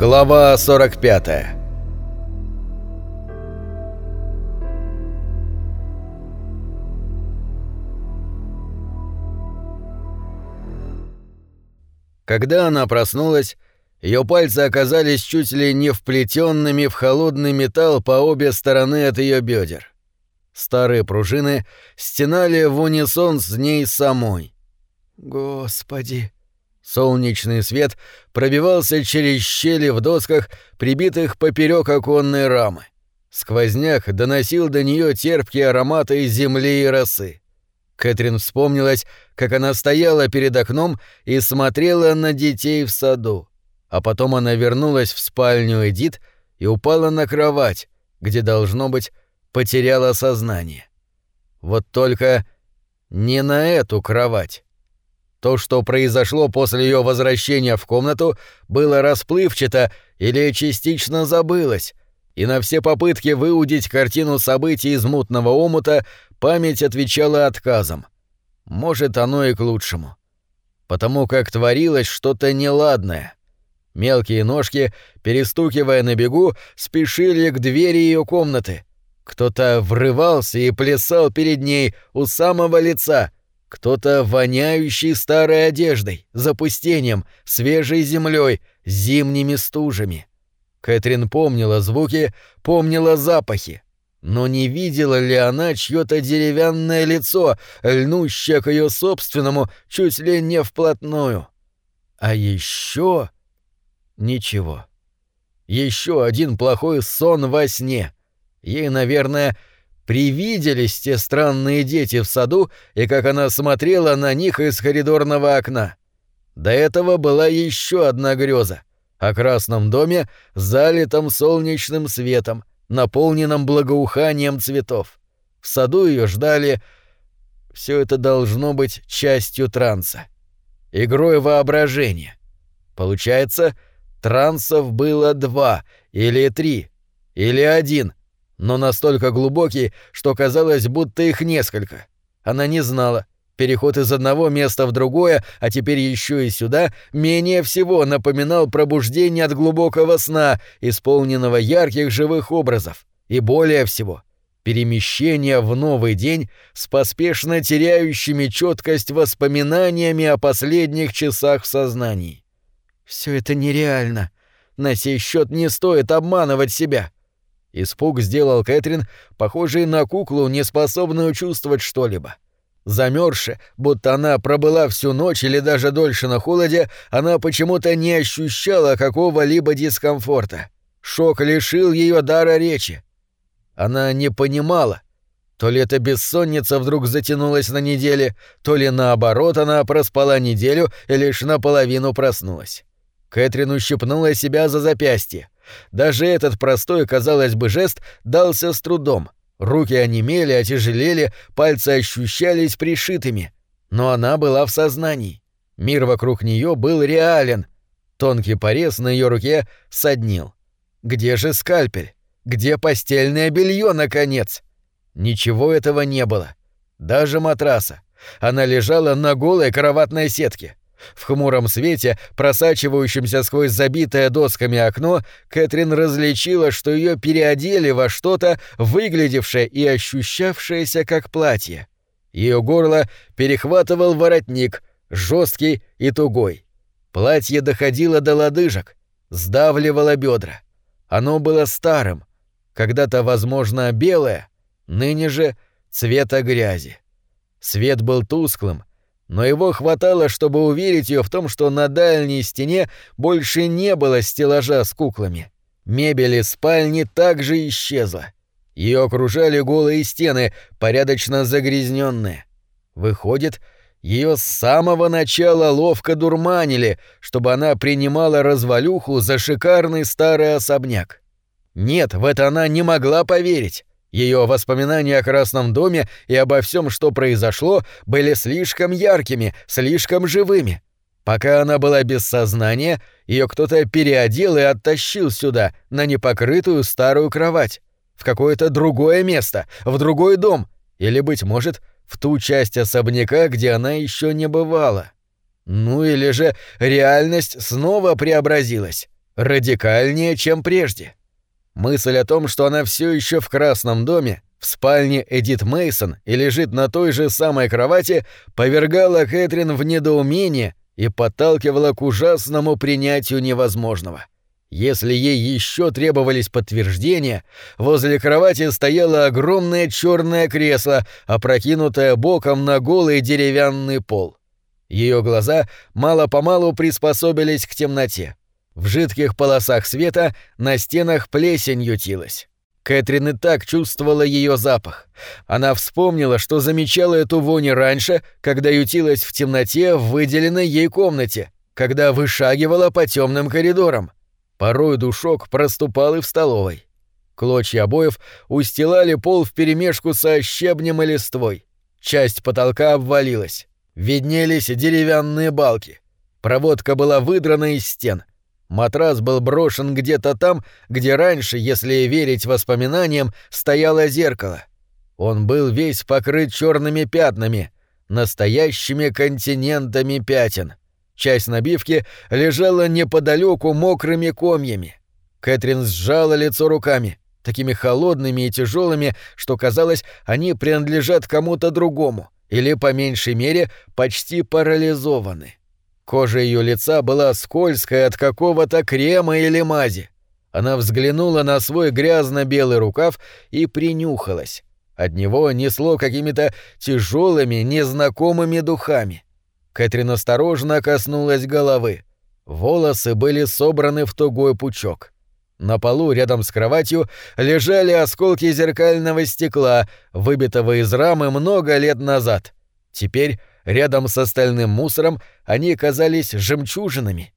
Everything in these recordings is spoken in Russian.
Глава 45 Когда она проснулась, ее пальцы оказались чуть ли не вплетенными в холодный металл по обе стороны от ее бедер. Старые пружины стенали в унисон с ней самой. «Господи!» Солнечный свет пробивался через щели в досках, прибитых поперек оконной рамы. Сквозняк доносил до нее терпкие ароматы земли и росы. Кэтрин вспомнилась, как она стояла перед окном и смотрела на детей в саду. А потом она вернулась в спальню Эдит и упала на кровать, где, должно быть, потеряла сознание. Вот только не на эту кровать. То, что произошло после ее возвращения в комнату, было расплывчато или частично забылось, и на все попытки выудить картину событий из мутного омута память отвечала отказом. Может, оно и к лучшему. Потому как творилось что-то неладное. Мелкие ножки, перестукивая на бегу, спешили к двери ее комнаты. Кто-то врывался и плясал перед ней у самого лица — кто-то воняющий старой одеждой, запустением, свежей землей, зимними стужами. Кэтрин помнила звуки, помнила запахи. Но не видела ли она чьё-то деревянное лицо, льнущее к ее собственному чуть ли не вплотную? А еще Ничего. Еще один плохой сон во сне. Ей, наверное, привиделись те странные дети в саду и как она смотрела на них из коридорного окна. До этого была еще одна греза о красном доме, залитом солнечным светом, наполненном благоуханием цветов. В саду ее ждали... Все это должно быть частью транса. Игрой воображения. Получается, трансов было два, или три, или один — но настолько глубокий, что казалось, будто их несколько. Она не знала. Переход из одного места в другое, а теперь еще и сюда, менее всего напоминал пробуждение от глубокого сна, исполненного ярких живых образов. И более всего — перемещение в новый день с поспешно теряющими четкость воспоминаниями о последних часах в сознании. Все это нереально. На сей счет не стоит обманывать себя. Испуг сделал Кэтрин похожей на куклу, неспособную чувствовать что-либо. Замерзшая, будто она пробыла всю ночь или даже дольше на холоде, она почему-то не ощущала какого-либо дискомфорта. Шок лишил ее дара речи. Она не понимала, то ли эта бессонница вдруг затянулась на неделе, то ли наоборот она проспала неделю и лишь наполовину проснулась. Кэтрин ущипнула себя за запястье. Даже этот простой, казалось бы, жест дался с трудом. Руки онемели, отяжелели, пальцы ощущались пришитыми. Но она была в сознании. Мир вокруг нее был реален. Тонкий порез на ее руке соднил. Где же скальпель? Где постельное белье, наконец? Ничего этого не было. Даже матраса. Она лежала на голой кроватной сетке. В хмуром свете, просачивающемся сквозь забитое досками окно, Кэтрин различила, что ее переодели во что-то, выглядевшее и ощущавшееся как платье. Ее горло перехватывал воротник, жесткий и тугой. Платье доходило до лодыжек, сдавливало бедра. Оно было старым, когда-то, возможно, белое, ныне же цвета грязи. Свет был тусклым, но его хватало, чтобы уверить ее в том, что на дальней стене больше не было стеллажа с куклами. Мебель из спальни также исчезла. Ее окружали голые стены, порядочно загрязненные. Выходит, ее с самого начала ловко дурманили, чтобы она принимала развалюху за шикарный старый особняк. Нет, в это она не могла поверить. Ее воспоминания о Красном доме и обо всем, что произошло, были слишком яркими, слишком живыми. Пока она была без сознания, ее кто-то переодел и оттащил сюда, на непокрытую старую кровать, в какое-то другое место, в другой дом, или, быть может, в ту часть особняка, где она еще не бывала. Ну или же реальность снова преобразилась. радикальнее, чем прежде. Мысль о том, что она все еще в Красном доме, в спальне Эдит Мейсон и лежит на той же самой кровати, повергала Кэтрин в недоумение и подталкивала к ужасному принятию невозможного. Если ей еще требовались подтверждения, возле кровати стояло огромное черное кресло, опрокинутое боком на голый деревянный пол. Ее глаза мало-помалу приспособились к темноте. В жидких полосах света на стенах плесень ютилась. Кэтрин и так чувствовала ее запах. Она вспомнила, что замечала эту вонь раньше, когда ютилась в темноте в выделенной ей комнате, когда вышагивала по темным коридорам. Порой душок проступал и в столовой. Клочья обоев устилали пол вперемешку со щебнем и листвой. Часть потолка обвалилась. Виднелись деревянные балки. Проводка была выдрана из стен. Матрас был брошен где-то там, где раньше, если верить воспоминаниям, стояло зеркало. Он был весь покрыт черными пятнами, настоящими континентами пятен. Часть набивки лежала неподалеку мокрыми комьями. Кэтрин сжала лицо руками, такими холодными и тяжелыми, что казалось, они принадлежат кому-то другому, или, по меньшей мере, почти парализованы. Кожа ее лица была скользкая от какого-то крема или мази. Она взглянула на свой грязно-белый рукав и принюхалась. От него несло какими-то тяжелыми, незнакомыми духами. Кэтрин осторожно коснулась головы. Волосы были собраны в тугой пучок. На полу рядом с кроватью лежали осколки зеркального стекла, выбитого из рамы много лет назад. Теперь Рядом с остальным мусором они казались жемчужинами.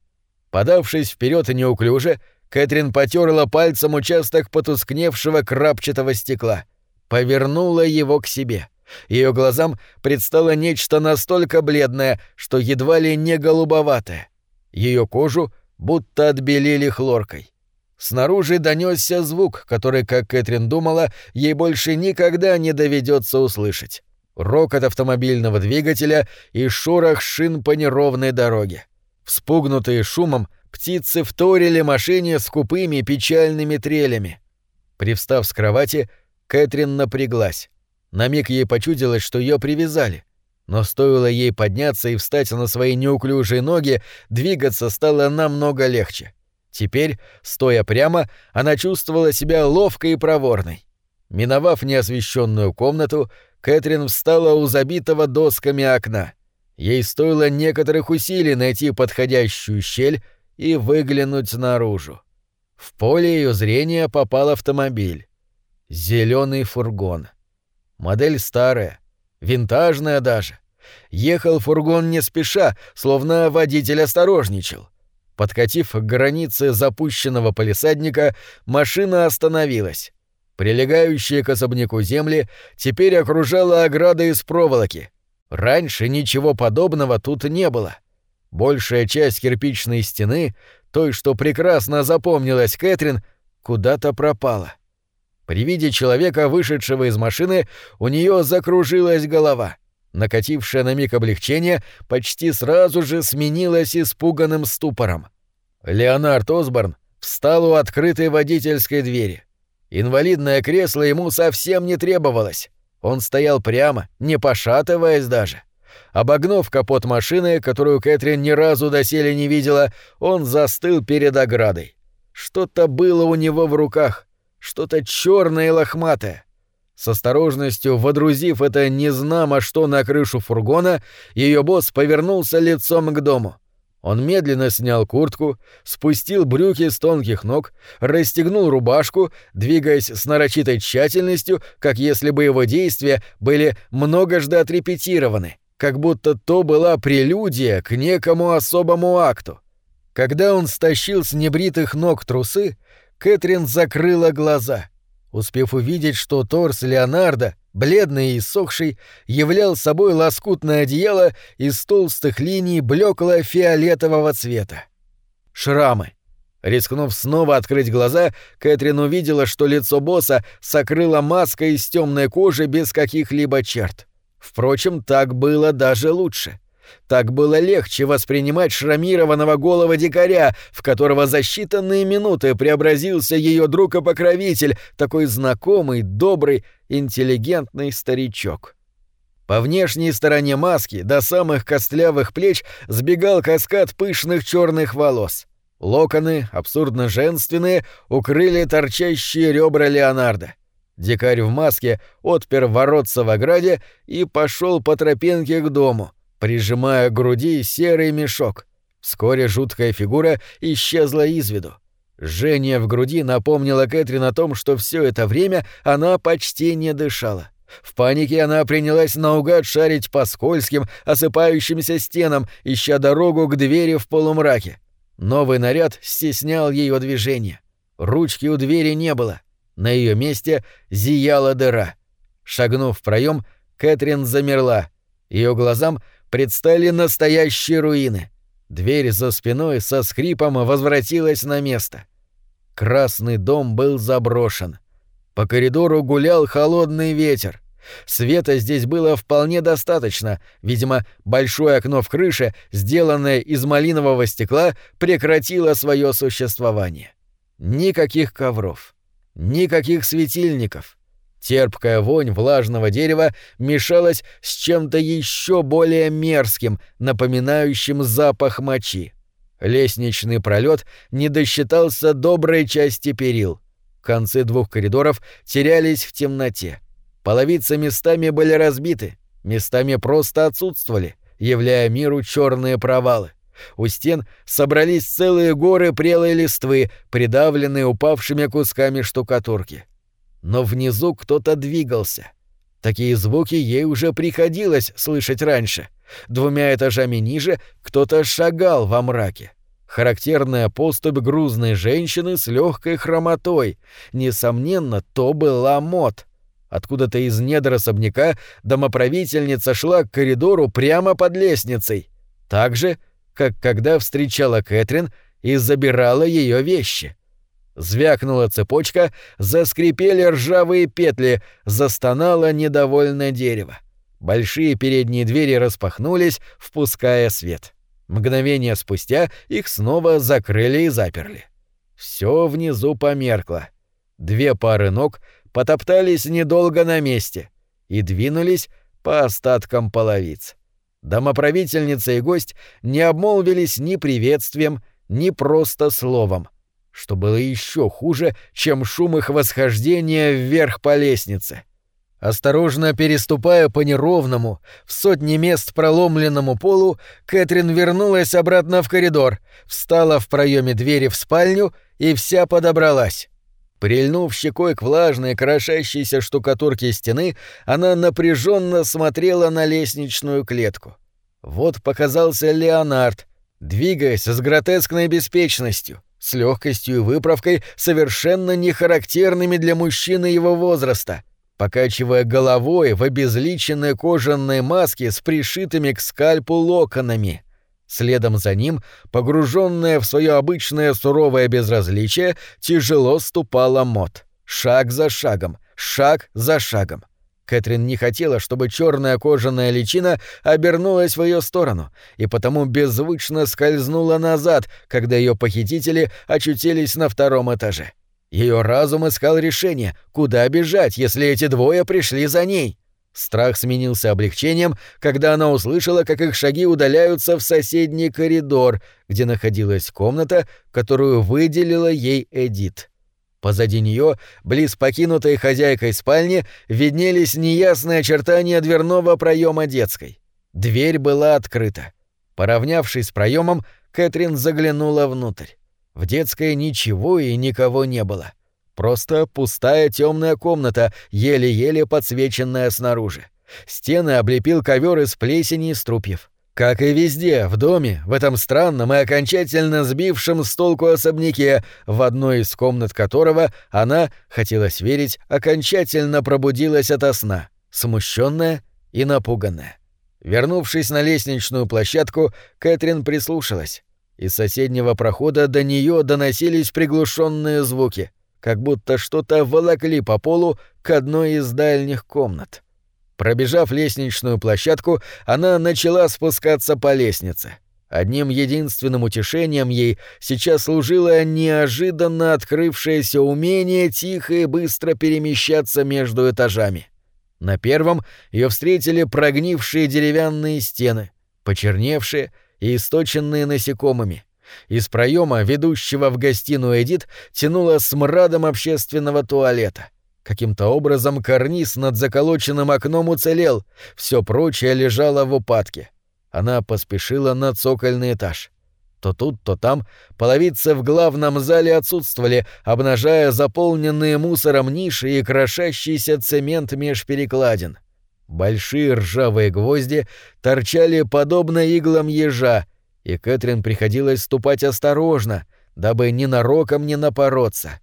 Подавшись вперед неуклюже, Кэтрин потерла пальцем участок потускневшего крапчатого стекла. Повернула его к себе. Ее глазам предстало нечто настолько бледное, что едва ли не голубоватое. Ее кожу будто отбелили хлоркой. Снаружи донесся звук, который, как Кэтрин думала, ей больше никогда не доведется услышать рокот автомобильного двигателя и шорох шин по неровной дороге. Вспугнутые шумом, птицы вторили машине с купыми печальными трелями. Привстав с кровати, Кэтрин напряглась. На миг ей почудилось, что ее привязали. Но стоило ей подняться и встать на свои неуклюжие ноги, двигаться стало намного легче. Теперь, стоя прямо, она чувствовала себя ловкой и проворной. Миновав неосвещенную комнату, Кэтрин встала у забитого досками окна. Ей стоило некоторых усилий найти подходящую щель и выглянуть наружу. В поле ее зрения попал автомобиль. Зеленый фургон. Модель старая, винтажная даже. Ехал фургон не спеша, словно водитель осторожничал. Подкатив к границе запущенного полисадника, машина остановилась. Прилегающие к особняку земли теперь окружала ограда из проволоки. Раньше ничего подобного тут не было. Большая часть кирпичной стены, той, что прекрасно запомнилась Кэтрин, куда-то пропала. При виде человека, вышедшего из машины, у нее закружилась голова. Накатившее на миг облегчение почти сразу же сменилось испуганным ступором. Леонард Осборн встал у открытой водительской двери. Инвалидное кресло ему совсем не требовалось. Он стоял прямо, не пошатываясь даже. Обогнув капот машины, которую Кэтрин ни разу доселе не видела, он застыл перед оградой. Что-то было у него в руках, что-то черное и лохматое. С осторожностью водрузив это незнамо что на крышу фургона, ее босс повернулся лицом к дому. Он медленно снял куртку, спустил брюки с тонких ног, расстегнул рубашку, двигаясь с нарочитой тщательностью, как если бы его действия были многожды отрепетированы, как будто то была прелюдия к некому особому акту. Когда он стащил с небритых ног трусы, Кэтрин закрыла глаза, успев увидеть, что торс Леонардо бледный и иссохший, являл собой лоскутное одеяло из толстых линий блекло-фиолетового цвета. Шрамы. Рискнув снова открыть глаза, Кэтрин увидела, что лицо босса сокрыла маска из темной кожи без каких-либо черт. Впрочем, так было даже лучше. Так было легче воспринимать шрамированного голого дикаря, в которого за считанные минуты преобразился ее друг и покровитель, такой знакомый, добрый, интеллигентный старичок. По внешней стороне маски до самых костлявых плеч сбегал каскад пышных черных волос. Локоны, абсурдно женственные, укрыли торчащие ребра Леонардо. Дикарь в маске отпер воротца в ограде и пошел по тропинке к дому, прижимая к груди серый мешок. Вскоре жуткая фигура исчезла из виду. Жжение в груди напомнило Кэтрин о том, что все это время она почти не дышала. В панике она принялась наугад шарить по скользким, осыпающимся стенам, ища дорогу к двери в полумраке. Новый наряд стеснял ее движение. Ручки у двери не было. На ее месте зияла дыра. Шагнув в проем, Кэтрин замерла. Ее глазам предстали настоящие руины. Дверь за спиной со скрипом возвратилась на место. Красный дом был заброшен. По коридору гулял холодный ветер. Света здесь было вполне достаточно, видимо, большое окно в крыше, сделанное из малинового стекла, прекратило свое существование. Никаких ковров, никаких светильников. Терпкая вонь влажного дерева мешалась с чем-то еще более мерзким, напоминающим запах мочи. Лестничный пролет не досчитался доброй части перил. Концы двух коридоров терялись в темноте. Половицы местами были разбиты, местами просто отсутствовали, являя миру черные провалы. У стен собрались целые горы прелой листвы, придавленные упавшими кусками штукатурки. Но внизу кто-то двигался. Такие звуки ей уже приходилось слышать раньше. Двумя этажами ниже кто-то шагал во мраке. Характерная поступь грузной женщины с легкой хромотой. Несомненно, то была Мот. Откуда-то из недр особняка домоправительница шла к коридору прямо под лестницей, так же, как когда встречала Кэтрин и забирала ее вещи. Звякнула цепочка, заскрипели ржавые петли, застонало недовольное дерево. Большие передние двери распахнулись, впуская свет. Мгновение спустя их снова закрыли и заперли. Все внизу померкло. Две пары ног потоптались недолго на месте и двинулись по остаткам половиц. Домоправительница и гость не обмолвились ни приветствием, ни просто словом, что было еще хуже, чем шум их восхождения вверх по лестнице. Осторожно переступая по неровному, в сотни мест проломленному полу, Кэтрин вернулась обратно в коридор, встала в проеме двери в спальню и вся подобралась. Прильнув щекой к влажной, крошащейся штукатурке стены, она напряженно смотрела на лестничную клетку. Вот показался Леонард, двигаясь с гротескной беспечностью, с легкостью и выправкой, совершенно не характерными для мужчины его возраста, покачивая головой в обезличенной кожаной маске с пришитыми к скальпу локонами. Следом за ним, погруженная в свое обычное суровое безразличие, тяжело ступала Мот. Шаг за шагом, шаг за шагом. Кэтрин не хотела, чтобы черная кожаная личина обернулась в ее сторону, и потому беззвучно скользнула назад, когда ее похитители очутились на втором этаже. Ее разум искал решение, куда бежать, если эти двое пришли за ней. Страх сменился облегчением, когда она услышала, как их шаги удаляются в соседний коридор, где находилась комната, которую выделила ей Эдит. Позади нее, близ покинутой хозяйкой спальни, виднелись неясные очертания дверного проема детской. Дверь была открыта. Поравнявшись с проемом, Кэтрин заглянула внутрь. В детской ничего и никого не было. — Просто пустая темная комната, еле-еле подсвеченная снаружи. Стены облепил ковер из плесени и струпьев. Как и везде, в доме, в этом странном и окончательно сбившем с толку особняке, в одной из комнат которого она, хотелось верить, окончательно пробудилась ото сна, смущенная и напуганная. Вернувшись на лестничную площадку, Кэтрин прислушалась. Из соседнего прохода до нее доносились приглушенные звуки — как будто что-то волокли по полу к одной из дальних комнат. Пробежав лестничную площадку, она начала спускаться по лестнице. Одним единственным утешением ей сейчас служило неожиданно открывшееся умение тихо и быстро перемещаться между этажами. На первом ее встретили прогнившие деревянные стены, почерневшие и источенные насекомыми. Из проема, ведущего в гостиную Эдит, тянуло смрадом общественного туалета. Каким-то образом карниз над заколоченным окном уцелел, все прочее лежало в упадке. Она поспешила на цокольный этаж. То тут, то там половицы в главном зале отсутствовали, обнажая заполненные мусором ниши и крошащийся цемент меж перекладин. Большие ржавые гвозди торчали подобно иглам ежа, и Кэтрин приходилось ступать осторожно, дабы ненароком не напороться.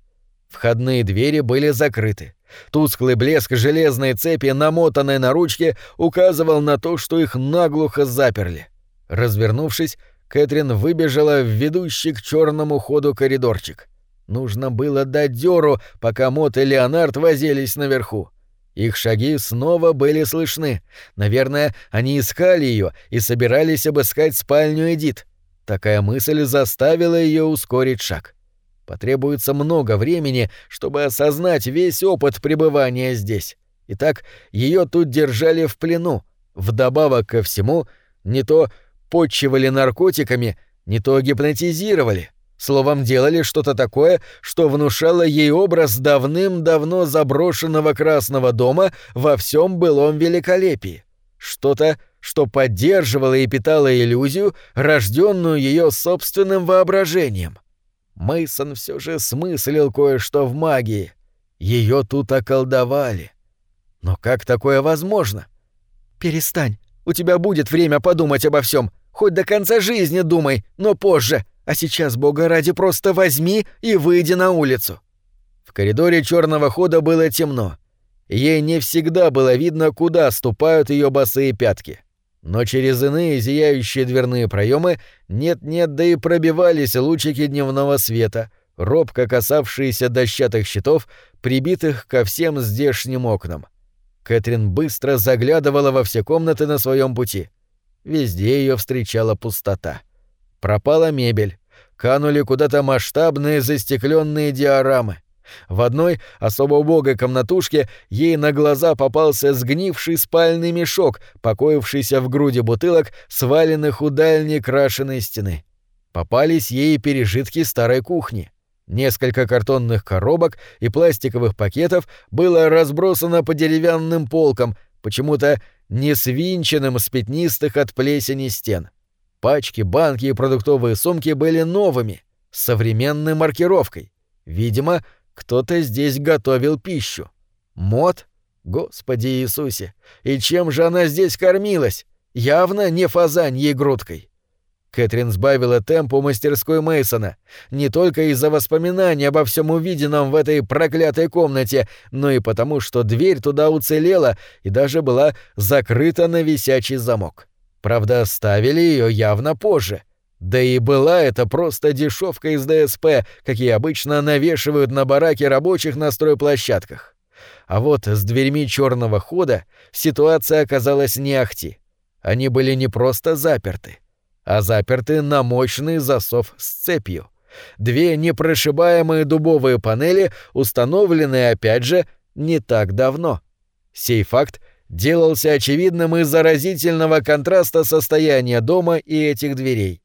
Входные двери были закрыты. Тусклый блеск железной цепи, намотанной на ручке, указывал на то, что их наглухо заперли. Развернувшись, Кэтрин выбежала в ведущий к черному ходу коридорчик. Нужно было дать дёру, пока Мот и Леонард возились наверху. Их шаги снова были слышны. Наверное, они искали ее и собирались обыскать спальню Эдит. Такая мысль заставила ее ускорить шаг. Потребуется много времени, чтобы осознать весь опыт пребывания здесь. Итак, ее тут держали в плену. Вдобавок ко всему, не то подчивали наркотиками, не то гипнотизировали. Словом, делали что-то такое, что внушало ей образ давным-давно заброшенного Красного дома во всем былом великолепии. Что-то, что поддерживало и питало иллюзию, рожденную ее собственным воображением. Мейсон все же смыслил кое-что в магии. Ее тут околдовали. Но как такое возможно? Перестань. У тебя будет время подумать обо всем. Хоть до конца жизни думай, но позже. А сейчас, бога ради, просто возьми и выйди на улицу. В коридоре черного хода было темно. Ей не всегда было видно, куда ступают ее босые пятки. Но через иные зияющие дверные проемы нет-нет, да и пробивались лучики дневного света, робко касавшиеся дощатых щитов, прибитых ко всем здешним окнам. Кэтрин быстро заглядывала во все комнаты на своем пути. Везде ее встречала пустота. Пропала мебель. Канули куда-то масштабные застекленные диорамы. В одной, особо убогой комнатушке, ей на глаза попался сгнивший спальный мешок, покоившийся в груди бутылок, сваленных у дальней крашеной стены. Попались ей пережитки старой кухни. Несколько картонных коробок и пластиковых пакетов было разбросано по деревянным полкам, почему-то не свинченным с пятнистых от плесени стен. Пачки, банки и продуктовые сумки были новыми, с современной маркировкой. Видимо, кто-то здесь готовил пищу. Мод? Господи Иисусе! И чем же она здесь кормилась? Явно не фазаньей грудкой. Кэтрин сбавила темп у мастерской Мейсона не только из-за воспоминаний обо всем увиденном в этой проклятой комнате, но и потому, что дверь туда уцелела и даже была закрыта на висячий замок. Правда, оставили ее явно позже. Да и была это просто дешевка из ДСП, какие обычно навешивают на бараки рабочих на стройплощадках. А вот с дверьми черного хода ситуация оказалась не ахти. Они были не просто заперты а заперты на мощный засов с цепью. Две непрошибаемые дубовые панели, установленные, опять же, не так давно. Сей факт делался очевидным из заразительного контраста состояния дома и этих дверей.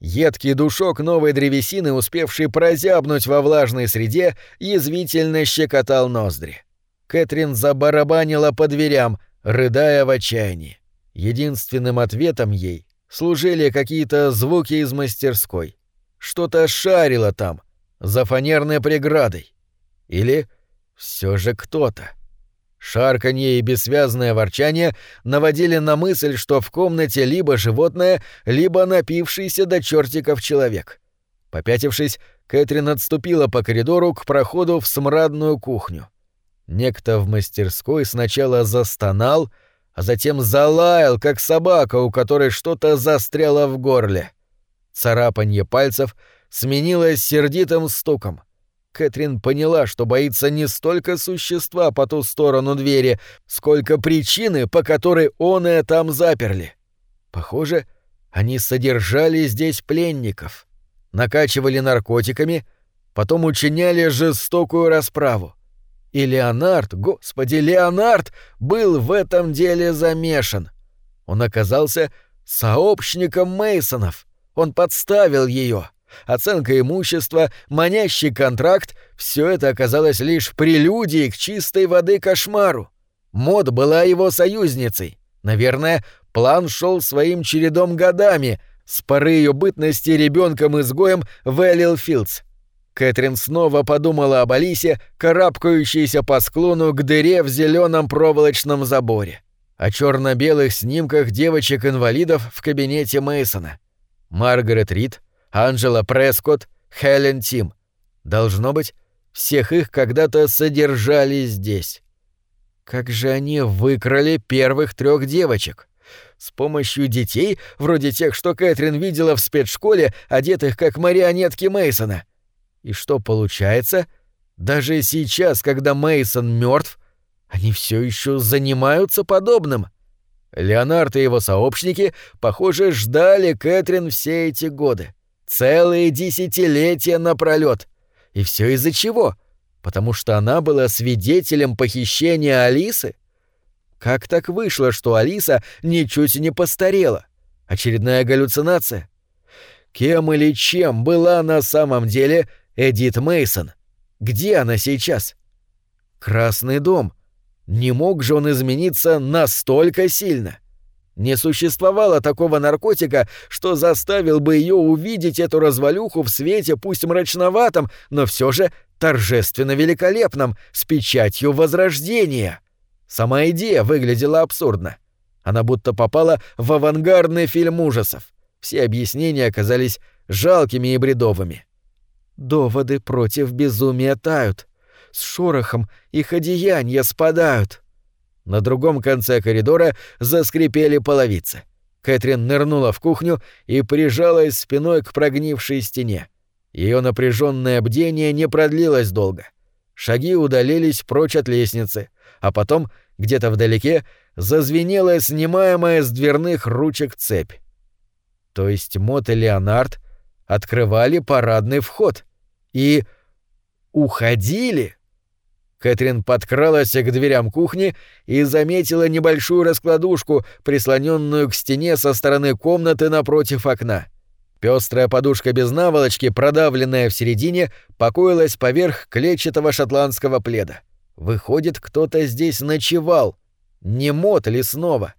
Едкий душок новой древесины, успевший прозябнуть во влажной среде, язвительно щекотал ноздри. Кэтрин забарабанила по дверям, рыдая в отчаянии. Единственным ответом ей служили какие-то звуки из мастерской. Что-то шарило там, за фанерной преградой. Или все же кто-то. Шарканье и бессвязное ворчание наводили на мысль, что в комнате либо животное, либо напившийся до чертиков человек. Попятившись, Кэтрин отступила по коридору к проходу в смрадную кухню. Некто в мастерской сначала застонал, а затем залаял, как собака, у которой что-то застряло в горле. Царапанье пальцев сменилось сердитым стуком. Кэтрин поняла, что боится не столько существа по ту сторону двери, сколько причины, по которой он и там заперли. Похоже, они содержали здесь пленников, накачивали наркотиками, потом учиняли жестокую расправу. И Леонард, господи, Леонард, был в этом деле замешан. Он оказался сообщником Мейсонов. Он подставил ее. Оценка имущества, манящий контракт — все это оказалось лишь прелюдией к чистой воды кошмару. Мод была его союзницей. Наверное, план шел своим чередом годами, с поры ее бытности ребенком-изгоем в Эллилфилдс. Кэтрин снова подумала об Алисе, карабкающейся по склону к дыре в зеленом проволочном заборе. О черно-белых снимках девочек-инвалидов в кабинете Мейсона. Маргарет Рид, Анджела Прескотт, Хелен Тим. Должно быть, всех их когда-то содержали здесь. Как же они выкрали первых трех девочек? С помощью детей, вроде тех, что Кэтрин видела в спецшколе, одетых как марионетки Мейсона. И что получается? Даже сейчас, когда Мейсон мертв, они все еще занимаются подобным. Леонард и его сообщники, похоже, ждали Кэтрин все эти годы. Целые десятилетия напролет. И все из-за чего? Потому что она была свидетелем похищения Алисы? Как так вышло, что Алиса ничуть не постарела? Очередная галлюцинация? Кем или чем была на самом деле Эдит Мейсон? Где она сейчас? Красный дом. Не мог же он измениться настолько сильно? Не существовало такого наркотика, что заставил бы ее увидеть эту развалюху в свете пусть мрачноватом, но все же торжественно великолепном, с печатью возрождения. Сама идея выглядела абсурдно. Она будто попала в авангардный фильм ужасов. Все объяснения оказались жалкими и бредовыми. Доводы против безумия тают. С шорохом их одеяния спадают. На другом конце коридора заскрипели половицы. Кэтрин нырнула в кухню и прижалась спиной к прогнившей стене. Ее напряженное бдение не продлилось долго. Шаги удалились прочь от лестницы, а потом, где-то вдалеке, зазвенела снимаемая с дверных ручек цепь. То есть Мот и Леонард открывали парадный вход и уходили. Кэтрин подкралась к дверям кухни и заметила небольшую раскладушку, прислоненную к стене со стороны комнаты напротив окна. Пестрая подушка без наволочки, продавленная в середине, покоилась поверх клетчатого шотландского пледа. Выходит, кто-то здесь ночевал. Не мот ли снова?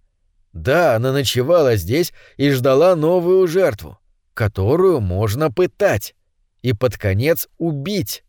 Да, она ночевала здесь и ждала новую жертву, которую можно пытать и под конец убить.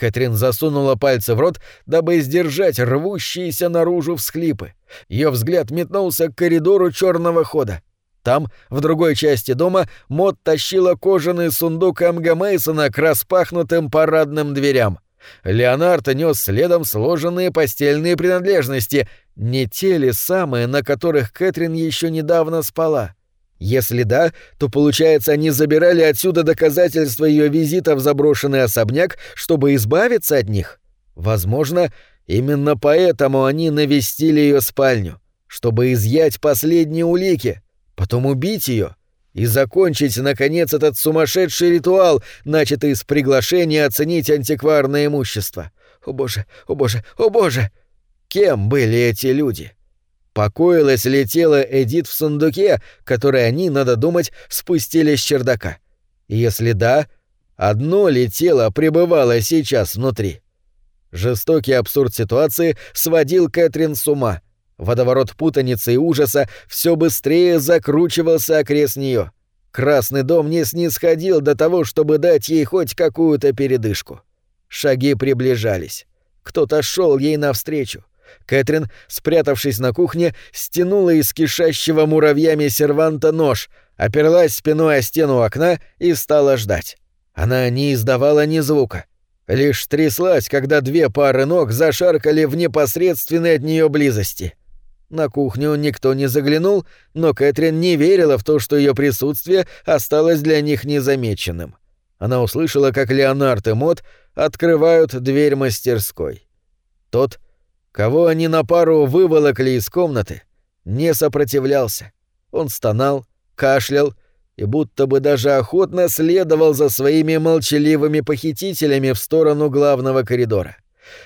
Кэтрин засунула пальцы в рот, дабы сдержать рвущиеся наружу всхлипы. Ее взгляд метнулся к коридору черного хода. Там, в другой части дома, Мот тащила кожаный сундук Эмга Мейсона к распахнутым парадным дверям. Леонард нес следом сложенные постельные принадлежности, не те ли самые, на которых Кэтрин еще недавно спала. Если да, то, получается, они забирали отсюда доказательства ее визита в заброшенный особняк, чтобы избавиться от них? Возможно, именно поэтому они навестили ее спальню, чтобы изъять последние улики, потом убить ее и закончить, наконец, этот сумасшедший ритуал, начатый с приглашения оценить антикварное имущество. О боже, о боже, о боже! Кем были эти люди? — Покоилось ли тело Эдит в сундуке, который они, надо думать, спустили с чердака? Если да, одно ли тело пребывало сейчас внутри? Жестокий абсурд ситуации сводил Кэтрин с ума. Водоворот путаницы и ужаса все быстрее закручивался окрест нее. Красный дом не снисходил до того, чтобы дать ей хоть какую-то передышку. Шаги приближались. Кто-то шел ей навстречу. Кэтрин, спрятавшись на кухне, стянула из кишащего муравьями серванта нож, оперлась спиной о стену окна и стала ждать. Она не издавала ни звука. Лишь тряслась, когда две пары ног зашаркали в непосредственной от нее близости. На кухню никто не заглянул, но Кэтрин не верила в то, что ее присутствие осталось для них незамеченным. Она услышала, как Леонард и Мот открывают дверь мастерской. Тот, кого они на пару выволокли из комнаты, не сопротивлялся. Он стонал, кашлял и будто бы даже охотно следовал за своими молчаливыми похитителями в сторону главного коридора.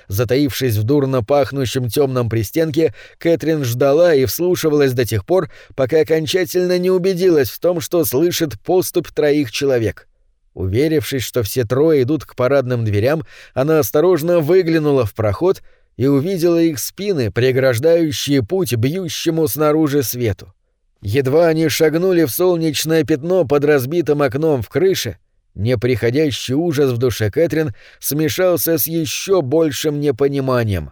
Затаившись в дурно пахнущем темном пристенке, Кэтрин ждала и вслушивалась до тех пор, пока окончательно не убедилась в том, что слышит поступь троих человек. Уверившись, что все трое идут к парадным дверям, она осторожно выглянула в проход и увидела их спины, преграждающие путь бьющему снаружи свету. Едва они шагнули в солнечное пятно под разбитым окном в крыше, Неприходящий ужас в душе Кэтрин смешался с еще большим непониманием.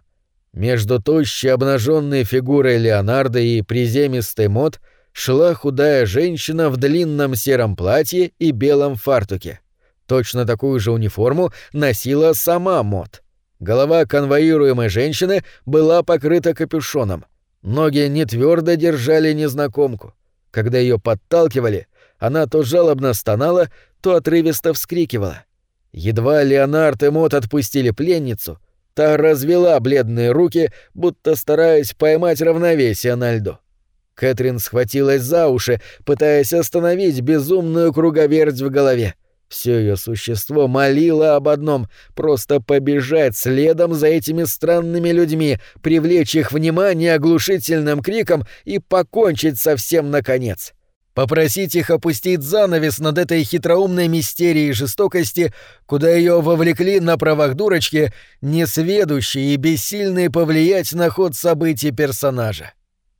Между тощей обнаженной фигурой Леонардо и приземистой мод шла худая женщина в длинном сером платье и белом фартуке. Точно такую же униформу носила сама мод. Голова конвоируемой женщины была покрыта капюшоном. Ноги не твердо держали незнакомку. Когда ее подталкивали, она то жалобно стонала, то отрывисто вскрикивала. Едва Леонард и Мот отпустили пленницу, та развела бледные руки, будто стараясь поймать равновесие на льду. Кэтрин схватилась за уши, пытаясь остановить безумную круговерть в голове. Все ее существо молило об одном — просто побежать следом за этими странными людьми, привлечь их внимание оглушительным криком и покончить со всем наконец. — Попросить их опустить занавес над этой хитроумной мистерией жестокости, куда ее вовлекли на правах дурочки, несведущие и бессильные повлиять на ход событий персонажа.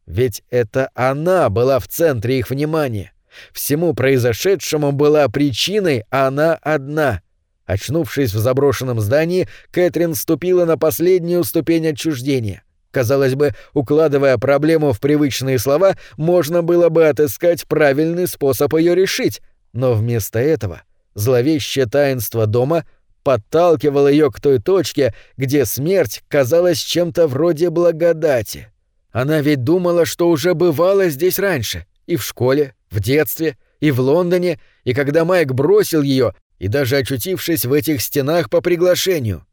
Ведь это она была в центре их внимания. Всему произошедшему была причиной она одна. Очнувшись в заброшенном здании, Кэтрин ступила на последнюю ступень отчуждения — Казалось бы, укладывая проблему в привычные слова, можно было бы отыскать правильный способ ее решить, но вместо этого зловещее таинство дома подталкивало ее к той точке, где смерть казалась чем-то вроде благодати. Она ведь думала, что уже бывала здесь раньше, и в школе, в детстве, и в Лондоне, и когда Майк бросил ее, и даже очутившись в этих стенах по приглашению.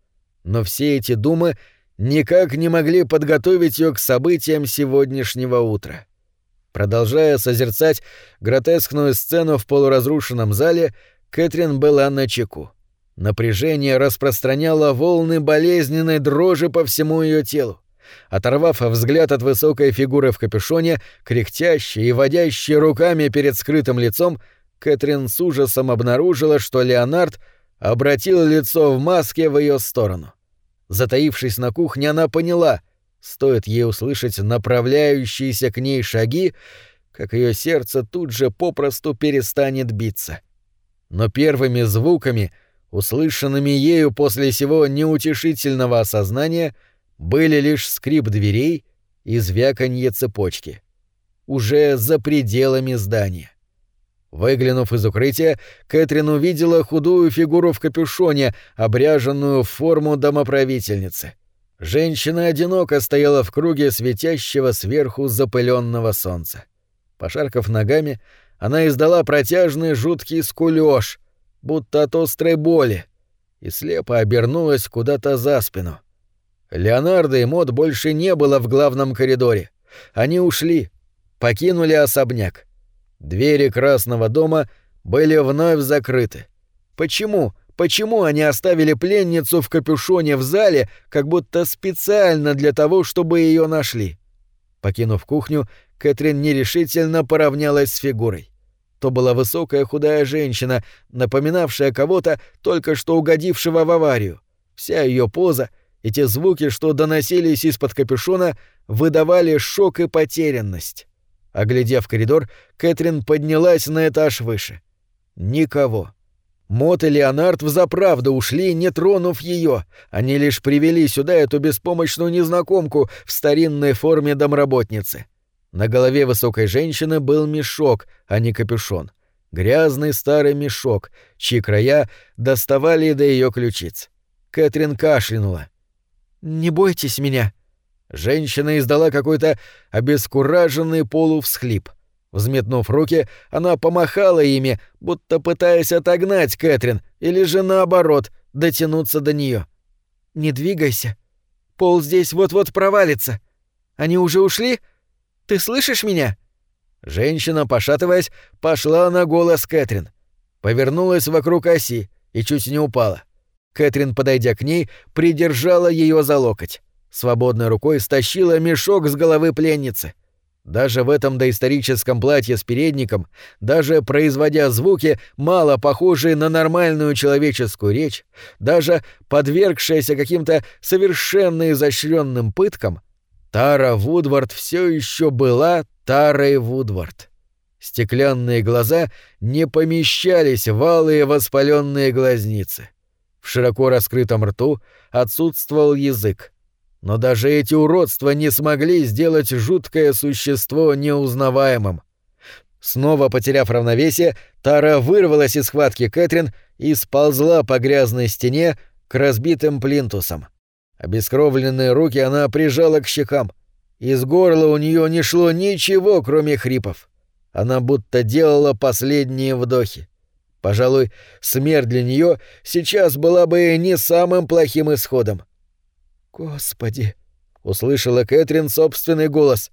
Но все эти думы — никак не могли подготовить ее к событиям сегодняшнего утра. Продолжая созерцать гротескную сцену в полуразрушенном зале, Кэтрин была на чеку. Напряжение распространяло волны болезненной дрожи по всему ее телу. Оторвав взгляд от высокой фигуры в капюшоне, кряхтящей и водящей руками перед скрытым лицом, Кэтрин с ужасом обнаружила, что Леонард обратил лицо в маске в ее сторону. Затаившись на кухне, она поняла, стоит ей услышать направляющиеся к ней шаги, как ее сердце тут же попросту перестанет биться. Но первыми звуками, услышанными ею после сего неутешительного осознания, были лишь скрип дверей и звяканье цепочки. Уже за пределами здания. Выглянув из укрытия, Кэтрин увидела худую фигуру в капюшоне, обряженную в форму домоправительницы. Женщина одиноко стояла в круге светящего сверху запыленного солнца. Пошаркав ногами, она издала протяжный жуткий скулёж, будто от острой боли, и слепо обернулась куда-то за спину. Леонардо и Мод больше не было в главном коридоре. Они ушли, покинули особняк. Двери Красного дома были вновь закрыты. Почему? Почему они оставили пленницу в капюшоне в зале, как будто специально для того, чтобы ее нашли? Покинув кухню, Кэтрин нерешительно поравнялась с фигурой. То была высокая худая женщина, напоминавшая кого-то, только что угодившего в аварию. Вся ее поза и те звуки, что доносились из-под капюшона, выдавали шок и потерянность. Оглядев коридор, Кэтрин поднялась на этаж выше. Никого. Мот и Леонард взаправду ушли, не тронув ее. Они лишь привели сюда эту беспомощную незнакомку в старинной форме домработницы. На голове высокой женщины был мешок, а не капюшон. Грязный старый мешок, чьи края доставали до ее ключиц. Кэтрин кашлянула. «Не бойтесь меня», Женщина издала какой-то обескураженный полувсхлип. Взметнув руки, она помахала ими, будто пытаясь отогнать Кэтрин, или же наоборот, дотянуться до нее. «Не двигайся. Пол здесь вот-вот провалится. Они уже ушли? Ты слышишь меня?» Женщина, пошатываясь, пошла на голос Кэтрин. Повернулась вокруг оси и чуть не упала. Кэтрин, подойдя к ней, придержала ее за локоть. Свободной рукой стащила мешок с головы пленницы. Даже в этом доисторическом платье с передником, даже производя звуки, мало похожие на нормальную человеческую речь, даже подвергшаяся каким-то совершенно изощренным пыткам, Тара Вудвард все еще была Тарой Вудвард. Стеклянные глаза не помещались в алые воспаленные глазницы. В широко раскрытом рту отсутствовал язык. Но даже эти уродства не смогли сделать жуткое существо неузнаваемым. Снова потеряв равновесие, Тара вырвалась из схватки Кэтрин и сползла по грязной стене к разбитым плинтусам. Обескровленные руки она прижала к щекам. Из горла у нее не шло ничего, кроме хрипов. Она будто делала последние вдохи. Пожалуй, смерть для нее сейчас была бы не самым плохим исходом. «Господи!» — услышала Кэтрин собственный голос.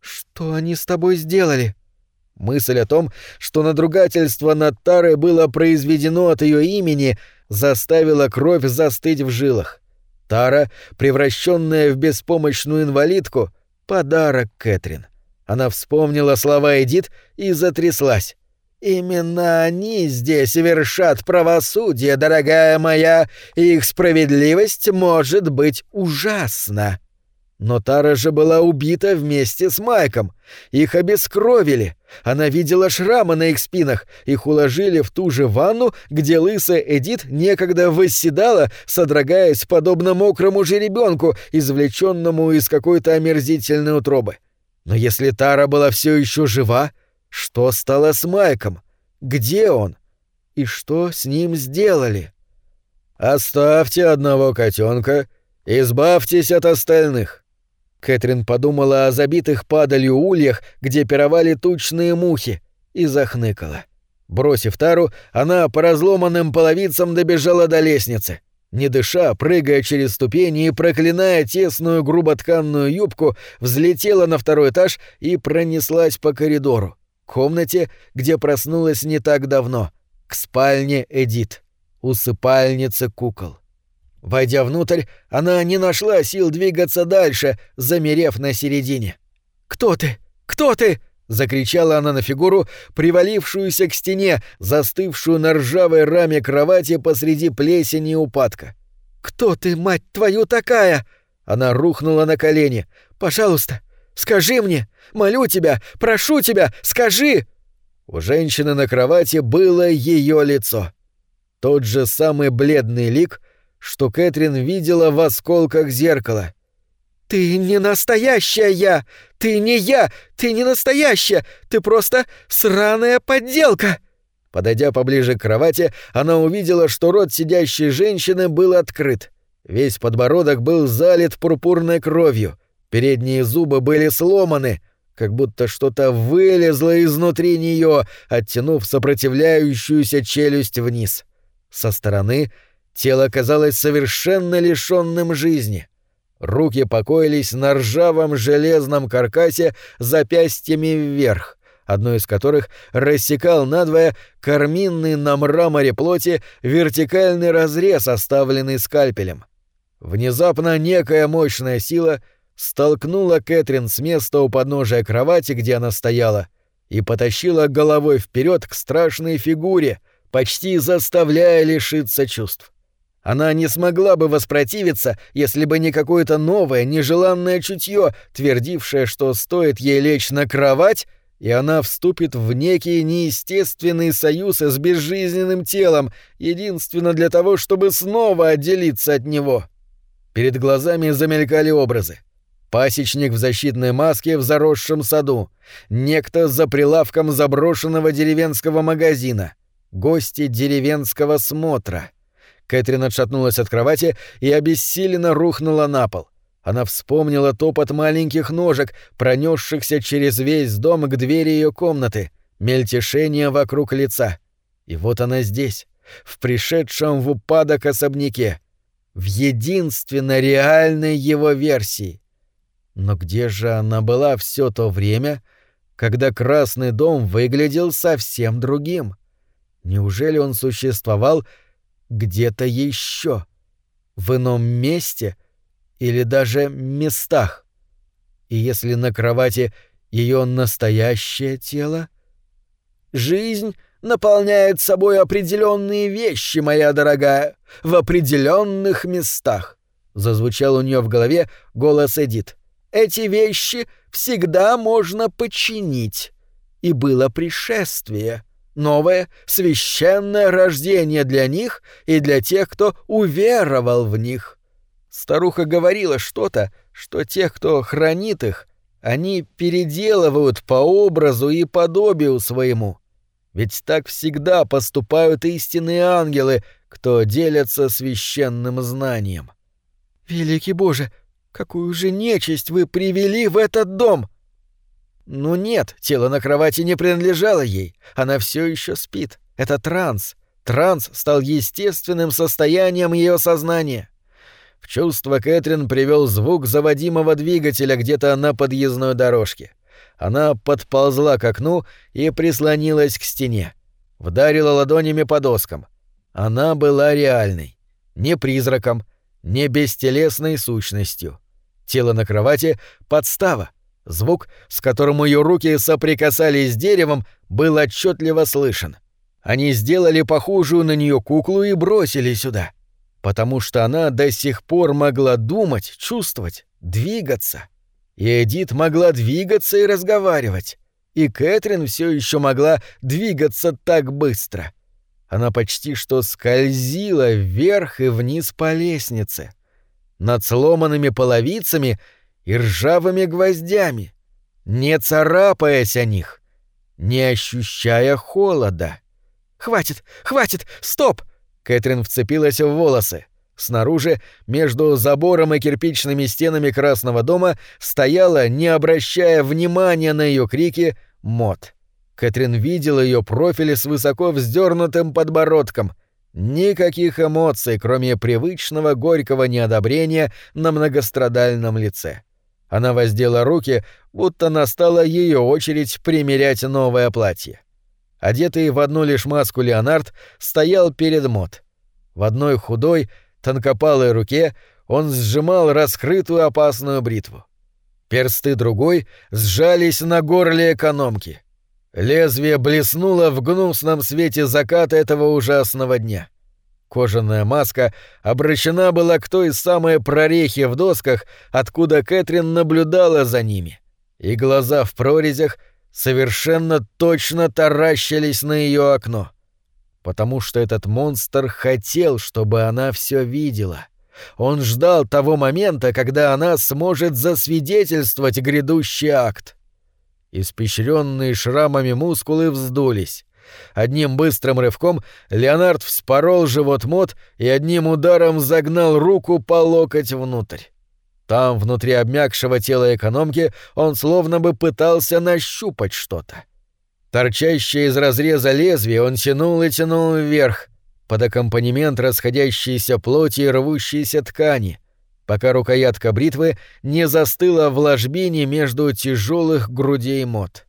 «Что они с тобой сделали?» Мысль о том, что надругательство над Тарой было произведено от ее имени, заставила кровь застыть в жилах. Тара, превращенная в беспомощную инвалидку, — подарок Кэтрин. Она вспомнила слова Эдит и затряслась. Именно они здесь вершат правосудие, дорогая моя, и их справедливость может быть ужасна. Но Тара же была убита вместе с Майком. Их обескровили. Она видела шрамы на их спинах. Их уложили в ту же ванну, где лысая Эдит некогда восседала, содрогаясь подобно мокрому жеребенку, извлеченному из какой-то омерзительной утробы. Но если Тара была все еще жива, что стало с Майком? Где он? И что с ним сделали? Оставьте одного котенка, избавьтесь от остальных. Кэтрин подумала о забитых падалью ульях, где пировали тучные мухи, и захныкала. Бросив тару, она по разломанным половицам добежала до лестницы. Не дыша, прыгая через ступени и проклиная тесную груботканную юбку, взлетела на второй этаж и пронеслась по коридору комнате, где проснулась не так давно, к спальне Эдит, усыпальнице кукол. Войдя внутрь, она не нашла сил двигаться дальше, замерев на середине. «Кто ты? Кто ты?» — закричала она на фигуру, привалившуюся к стене, застывшую на ржавой раме кровати посреди плесени и упадка. «Кто ты, мать твою, такая?» Она рухнула на колени. «Пожалуйста, Скажи мне! Молю тебя! Прошу тебя! Скажи!» У женщины на кровати было ее лицо. Тот же самый бледный лик, что Кэтрин видела в осколках зеркала. «Ты не настоящая я! Ты не я! Ты не настоящая! Ты просто сраная подделка!» Подойдя поближе к кровати, она увидела, что рот сидящей женщины был открыт. Весь подбородок был залит пурпурной кровью. Передние зубы были сломаны, как будто что-то вылезло изнутри нее, оттянув сопротивляющуюся челюсть вниз. Со стороны тело казалось совершенно лишенным жизни. Руки покоились на ржавом железном каркасе запястьями вверх, одно из которых рассекал надвое карминный на мраморе плоти вертикальный разрез, оставленный скальпелем. Внезапно некая мощная сила — столкнула Кэтрин с места у подножия кровати, где она стояла, и потащила головой вперед к страшной фигуре, почти заставляя лишиться чувств. Она не смогла бы воспротивиться, если бы не какое-то новое, нежеланное чутье, твердившее, что стоит ей лечь на кровать, и она вступит в некий неестественный союз с безжизненным телом, единственно для того, чтобы снова отделиться от него. Перед глазами замелькали образы. Пасечник в защитной маске в заросшем саду. Некто за прилавком заброшенного деревенского магазина. Гости деревенского смотра. Кэтрин отшатнулась от кровати и обессиленно рухнула на пол. Она вспомнила топот маленьких ножек, пронесшихся через весь дом к двери ее комнаты, мельтешение вокруг лица. И вот она здесь, в пришедшем в упадок особняке, в единственно реальной его версии. Но где же она была все то время, когда Красный дом выглядел совсем другим? Неужели он существовал где-то еще, в ином месте или даже местах? И если на кровати ее настоящее тело? Жизнь наполняет собой определенные вещи, моя дорогая, в определенных местах. Зазвучал у нее в голове голос Эдит. Эти вещи всегда можно починить. И было пришествие, новое священное рождение для них и для тех, кто уверовал в них. Старуха говорила что-то, что тех, кто хранит их, они переделывают по образу и подобию своему. Ведь так всегда поступают истинные ангелы, кто делятся священным знанием. «Великий Боже, какую же нечисть вы привели в этот дом!» «Ну нет, тело на кровати не принадлежало ей. Она все еще спит. Это транс. Транс стал естественным состоянием ее сознания. В чувство Кэтрин привел звук заводимого двигателя где-то на подъездной дорожке. Она подползла к окну и прислонилась к стене. Вдарила ладонями по доскам. Она была реальной. Не призраком, не бестелесной сущностью. Тело на кровати — подстава. Звук, с которым ее руки соприкасались с деревом, был отчетливо слышен. Они сделали похожую на нее куклу и бросили сюда — потому что она до сих пор могла думать, чувствовать, двигаться. И Эдит могла двигаться и разговаривать. И Кэтрин все еще могла двигаться так быстро. Она почти что скользила вверх и вниз по лестнице. Над сломанными половицами и ржавыми гвоздями, не царапаясь о них, не ощущая холода. «Хватит! Хватит! Стоп!» Кэтрин вцепилась в волосы. Снаружи, между забором и кирпичными стенами Красного дома, стояла, не обращая внимания на ее крики, Мот. Кэтрин видела ее профиль с высоко вздернутым подбородком. Никаких эмоций, кроме привычного горького неодобрения на многострадальном лице. Она воздела руки, будто настала ее очередь примерять новое платье. Одетый в одну лишь маску Леонард стоял перед Мот. В одной худой, тонкопалой руке он сжимал раскрытую опасную бритву. Персты другой сжались на горле экономки. Лезвие блеснуло в гнусном свете заката этого ужасного дня. Кожаная маска обращена была к той самой прорехе в досках, откуда Кэтрин наблюдала за ними, и глаза в прорезях совершенно точно таращились на ее окно потому что этот монстр хотел, чтобы она все видела. Он ждал того момента, когда она сможет засвидетельствовать грядущий акт. Испещренные шрамами мускулы вздулись. Одним быстрым рывком Леонард вспорол живот Мот и одним ударом загнал руку по локоть внутрь. Там, внутри обмякшего тела экономки, он словно бы пытался нащупать что-то. Торчащее из разреза лезвие он тянул и тянул вверх, под аккомпанемент расходящейся плоти и рвущейся ткани, пока рукоятка бритвы не застыла в ложбине между тяжелых грудей мод.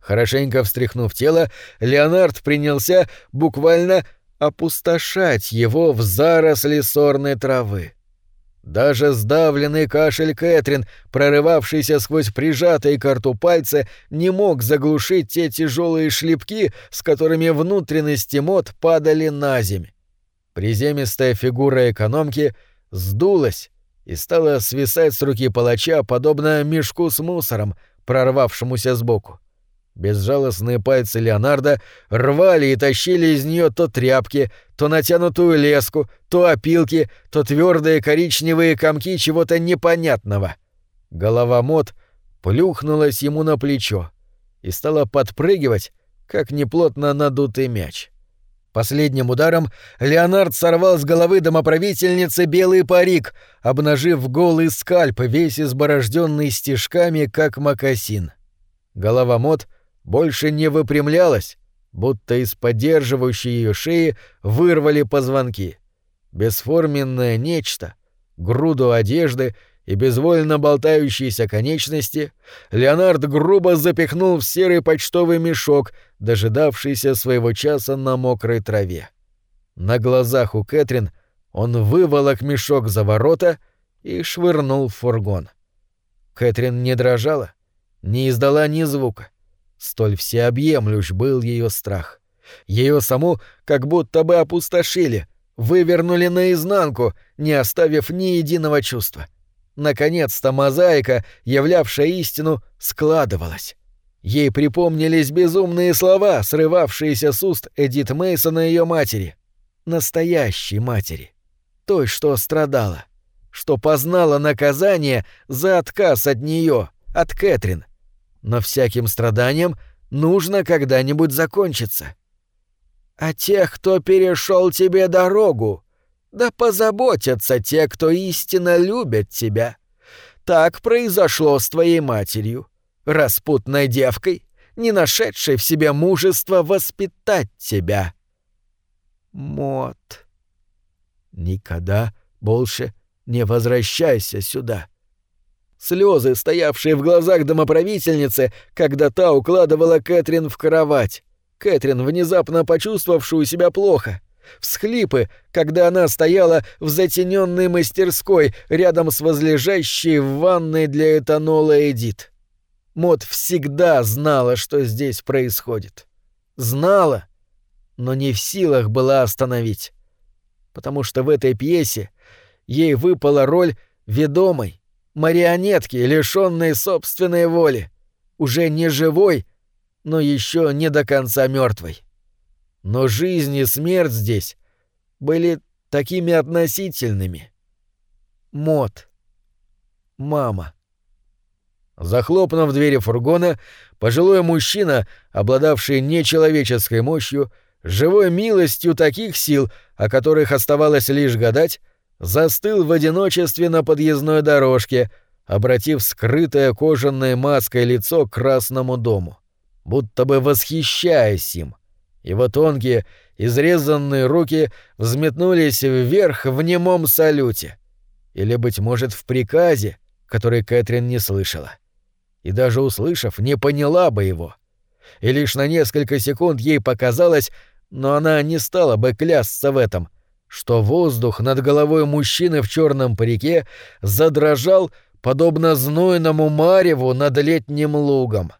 Хорошенько встряхнув тело, Леонард принялся буквально опустошать его в заросли сорной травы. Даже сдавленный кашель Кэтрин, прорывавшийся сквозь прижатые к рту пальцы, не мог заглушить те тяжелые шлепки, с которыми внутренности мод падали на земь. Приземистая фигура экономки сдулась и стала свисать с руки палача, подобно мешку с мусором, прорвавшемуся сбоку. Безжалостные пальцы Леонардо рвали и тащили из нее то тряпки, то натянутую леску, то опилки, то твердые коричневые комки чего-то непонятного. Голова Мот плюхнулась ему на плечо и стала подпрыгивать, как неплотно надутый мяч. Последним ударом Леонард сорвал с головы домоправительницы белый парик, обнажив голый скальп, весь изборожденный стежками, как мокасин. Голова Мот — больше не выпрямлялась, будто из поддерживающей ее шеи вырвали позвонки. Бесформенное нечто, груду одежды и безвольно болтающиеся конечности, Леонард грубо запихнул в серый почтовый мешок, дожидавшийся своего часа на мокрой траве. На глазах у Кэтрин он выволок мешок за ворота и швырнул в фургон. Кэтрин не дрожала, не издала ни звука. Столь всеобъемлющ был ее страх. Ее саму как будто бы опустошили, вывернули наизнанку, не оставив ни единого чувства. Наконец-то мозаика, являвшая истину, складывалась. Ей припомнились безумные слова, срывавшиеся с уст Эдит Мейсона ее матери. Настоящей матери. Той, что страдала. Что познала наказание за отказ от нее, от Кэтрин. Но всяким страданием нужно когда-нибудь закончиться. А тех, кто перешел тебе дорогу, да позаботятся те, кто истинно любят тебя. Так произошло с твоей матерью, распутной девкой, не нашедшей в себе мужества воспитать тебя. Мот. Никогда больше не возвращайся сюда. Слезы, стоявшие в глазах домоправительницы, когда та укладывала Кэтрин в кровать. Кэтрин, внезапно почувствовавшую себя плохо. Всхлипы, когда она стояла в затененной мастерской рядом с возлежащей в ванной для этанола Эдит. Мод всегда знала, что здесь происходит. Знала, но не в силах была остановить. Потому что в этой пьесе ей выпала роль ведомой, марионетки, лишённой собственной воли, уже не живой, но еще не до конца мертвой. Но жизнь и смерть здесь были такими относительными. Мод. Мама. Захлопнув двери фургона, пожилой мужчина, обладавший нечеловеческой мощью, живой милостью таких сил, о которых оставалось лишь гадать, застыл в одиночестве на подъездной дорожке, обратив скрытое кожаной маской лицо к Красному дому будто бы восхищаясь им. Его тонкие, изрезанные руки взметнулись вверх в немом салюте. Или, быть может, в приказе, который Кэтрин не слышала. И даже услышав, не поняла бы его. И лишь на несколько секунд ей показалось, но она не стала бы клясться в этом, что воздух над головой мужчины в черном парике задрожал, подобно знойному мареву над летним лугом.